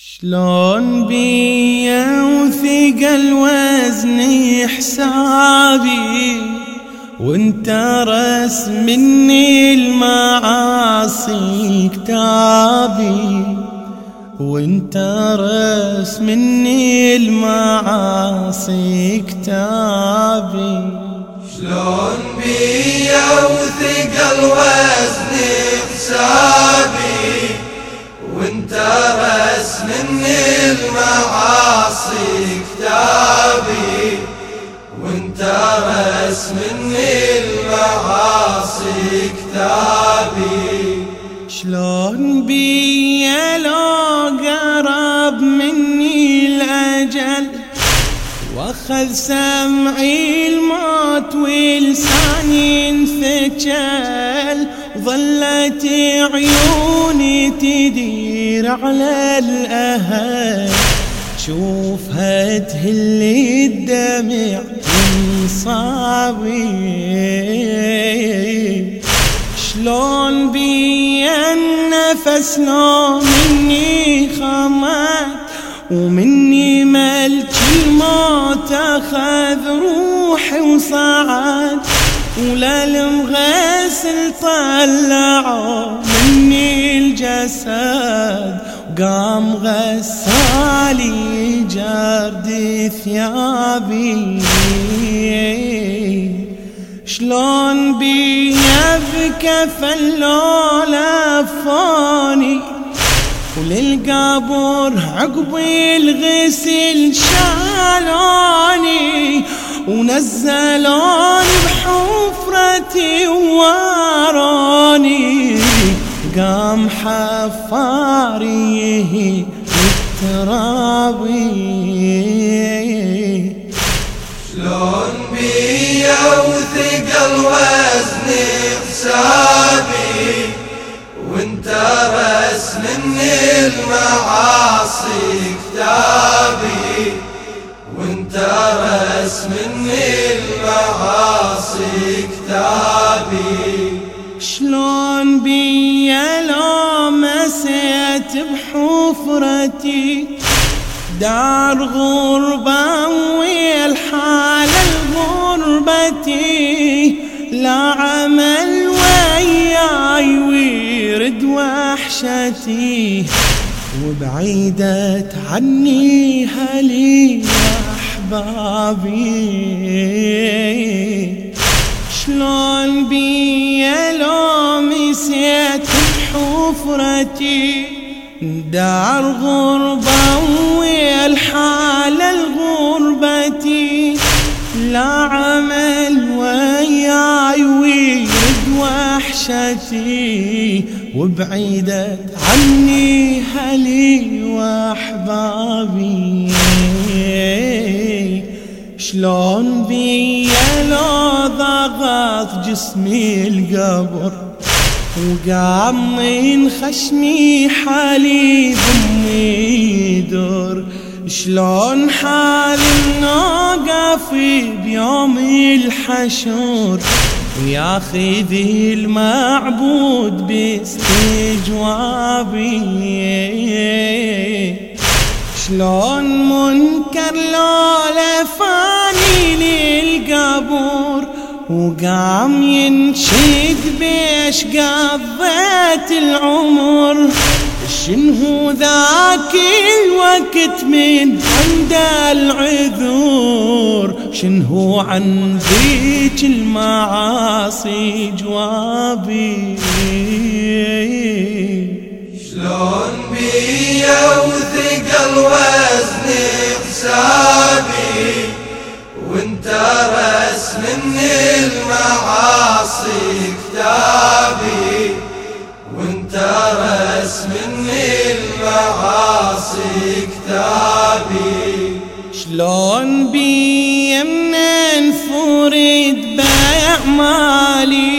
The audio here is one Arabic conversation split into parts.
شلون بيا وثقل وزني حسابي؟ وانت رس مني المعاصي كتابي. وانت رس مني المعاصي كتابي. شلون بيا وثقل وزني حسابي؟ وانت رس مني المعاصي كتابي وانت رس مني المعاصي كتابي. شلون بيا لو قرب مني الأجل؟ وأخذ سمعي الموت ولساني انفجل وظلت عيوني تدير على الأهل. شوفها تهل الدمع من صابي شلون بي النفس لو مني خمت ومني ملك الموت اخذ روحي وصعد. ولا المغسل طلعوا مني الجسد قام غسالي جرد ثيابي شلون بيا بكفن لو لفوني وللقبر عقب الغسل شالوني ونزلوني بحفرتي واروني قام حفاريه الترابي شلون بيا وثقل وزني حسابي وانت رس مني المعاصي كتابي وانت رس مني المعاصي كتابي شلون بيا لو مسيت بحفرتي. دار غربة والحال الغربتي لا عمل وياي ويرد وحشتي. وبعيدت عني هلي أحبابي. شلون بيا لو مسيت بحفرتي دار غربة والحال الغربتي لا عمل وياي ويرد وحشتي وبعيدت عني هلي وأحبابي. شلون بيا لو ضغط جسمي القبر؟ وقام من خشمي حالي بامي دور شلون حال النوقف بيوم الحشر وياخذ المعبود باستجوابي. شلون منكر لو لفاني للقبور وقام ينشد بيش قضيت العمر. شنهو ذاك الوقت من عند العذور؟ شنهو عن ذيك المعاصي جوابي؟ شلون بيا وثقل وزني حسابي؟ وانت رس مني المعاصي كتابي وانت رس مني المعاصي كتابي. شلون بي من انفرد بأعمالي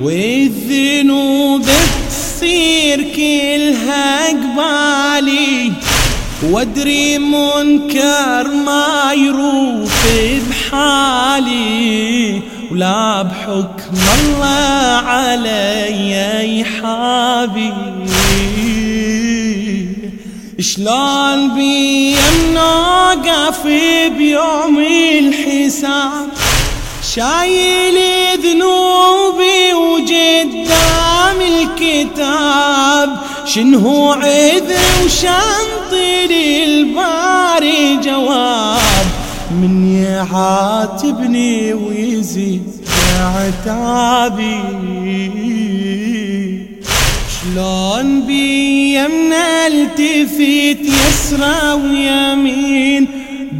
والذنوب تصير كلها قبالي. وادري منكر ما يروف بحالي ولا بحكم الله علي يحابي شلون بي نوقف بيوم الحساب؟ شايل ذنوبي وقدام الكتاب. شنو عذر وشنطي للباري جواب؟ من يعاتبني ويزيد عتابي. شلون بي يمنا التفت يسرى ويمين؟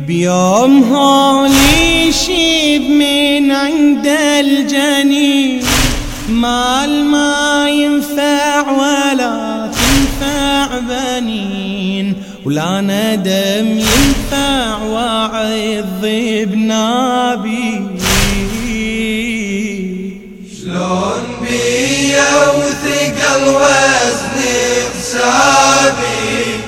بيوم هوني شيب من عند الجنين. ما ولا ندم ينفع وعظ بنابي شلون بيا وثقل وزني حسابي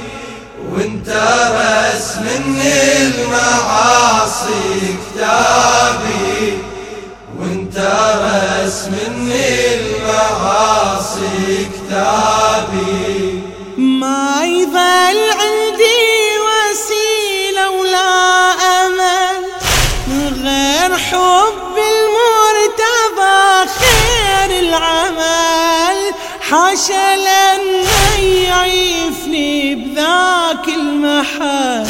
وانت رسم من المعاصي كتابي. حاشا لن يعيفني بذاك المحل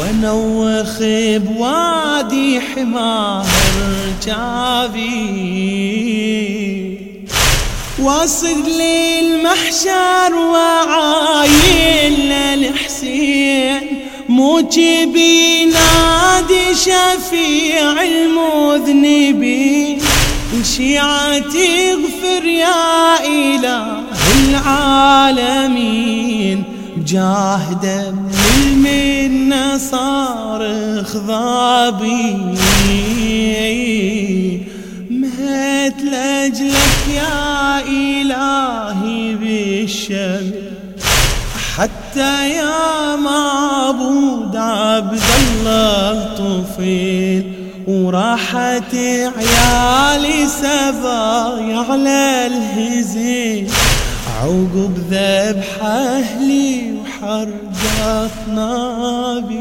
ونوخ بوادي حمار جابي واصل للمحشر وعايل للحسين موجبي نادي شفيع المذنبين. شيعتي اغفر يا إله العالمين. جاهد المنة صارخ ضابي مهت لأجلك يا إلهي بالشمس حتى يا معبود عبد الله طفيل وراحت عيالي سبايا على الهزيل عقب ذبح أهلي وحرقت نابي.